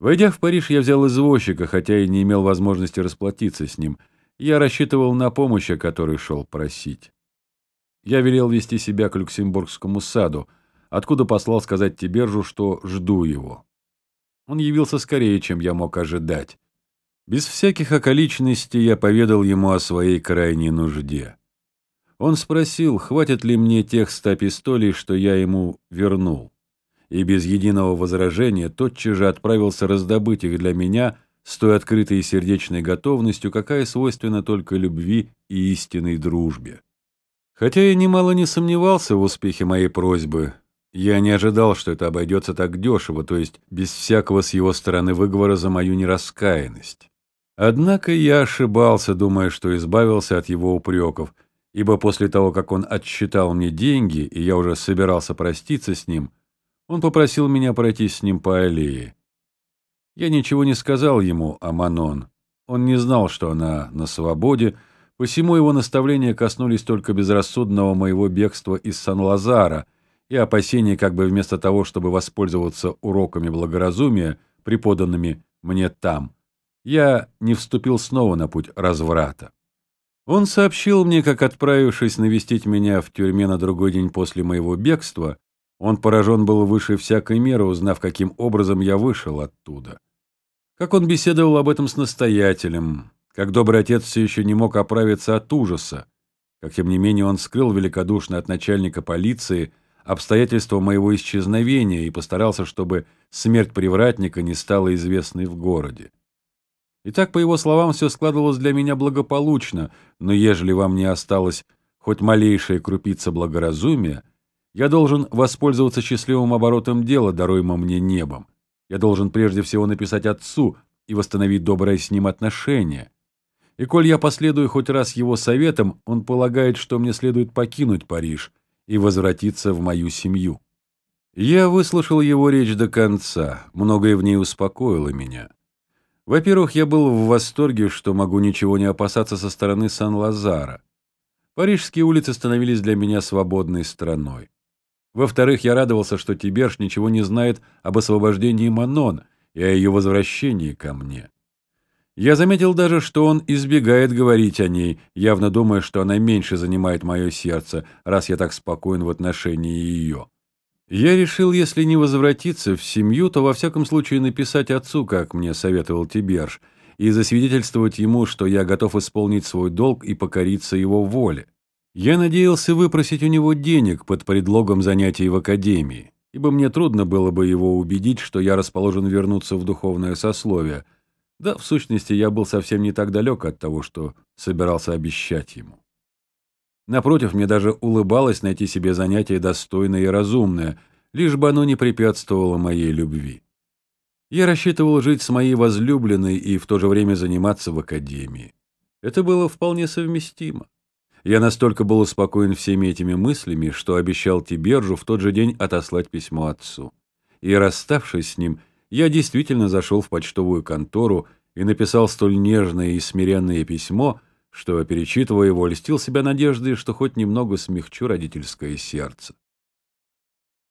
Войдя в Париж, я взял извозчика, хотя и не имел возможности расплатиться с ним. Я рассчитывал на помощь, о которой шел просить. Я велел вести себя к Люксембургскому саду, откуда послал сказать Тибержу, что жду его. Он явился скорее, чем я мог ожидать. Без всяких околичностей я поведал ему о своей крайней нужде. Он спросил, хватит ли мне тех ста пистолей, что я ему вернул и без единого возражения тотчас же отправился раздобыть их для меня с той открытой и сердечной готовностью, какая свойственна только любви и истинной дружбе. Хотя я немало не сомневался в успехе моей просьбы, я не ожидал, что это обойдется так дешево, то есть без всякого с его стороны выговора за мою нераскаянность. Однако я ошибался, думая, что избавился от его упреков, ибо после того, как он отсчитал мне деньги, и я уже собирался проститься с ним, он попросил меня пройти с ним по аллее. Я ничего не сказал ему о Манон. Он не знал, что она на свободе, посему его наставления коснулись только безрассудного моего бегства из Сан-Лазара и опасения, как бы вместо того, чтобы воспользоваться уроками благоразумия, преподанными мне там, я не вступил снова на путь разврата. Он сообщил мне, как отправившись навестить меня в тюрьме на другой день после моего бегства, он поражен был выше всякой меры, узнав, каким образом я вышел оттуда. Как он беседовал об этом с настоятелем, как добрый отец все еще не мог оправиться от ужаса, как, тем не менее, он скрыл великодушно от начальника полиции обстоятельства моего исчезновения и постарался, чтобы смерть привратника не стала известной в городе. И так, по его словам, все складывалось для меня благополучно, но ежели вам не осталось хоть малейшая крупица благоразумия, я должен воспользоваться счастливым оборотом дела, даруемым мне небом. Я должен прежде всего написать отцу и восстановить доброе с ним отношение. И коль я последую хоть раз его советам, он полагает, что мне следует покинуть Париж и возвратиться в мою семью. Я выслушал его речь до конца, многое в ней успокоило меня. Во-первых, я был в восторге, что могу ничего не опасаться со стороны Сан-Лазара. Парижские улицы становились для меня свободной страной. Во-вторых, я радовался, что Тиберж ничего не знает об освобождении Манон и о ее возвращении ко мне. Я заметил даже, что он избегает говорить о ней, явно думая, что она меньше занимает мое сердце, раз я так спокоен в отношении ее. Я решил, если не возвратиться в семью, то во всяком случае написать отцу, как мне советовал Тиберж, и засвидетельствовать ему, что я готов исполнить свой долг и покориться его воле. Я надеялся выпросить у него денег под предлогом занятий в академии, ибо мне трудно было бы его убедить, что я расположен вернуться в духовное сословие. Да, в сущности, я был совсем не так далек от того, что собирался обещать ему. Напротив, мне даже улыбалось найти себе занятие достойное и разумное, лишь бы оно не препятствовало моей любви. Я рассчитывал жить с моей возлюбленной и в то же время заниматься в академии. Это было вполне совместимо. Я настолько был успокоен всеми этими мыслями, что обещал Тибержу в тот же день отослать письмо отцу. И расставшись с ним, я действительно зашел в почтовую контору и написал столь нежное и смиренное письмо, что, перечитывая его, льстил себя надеждой, что хоть немного смягчу родительское сердце.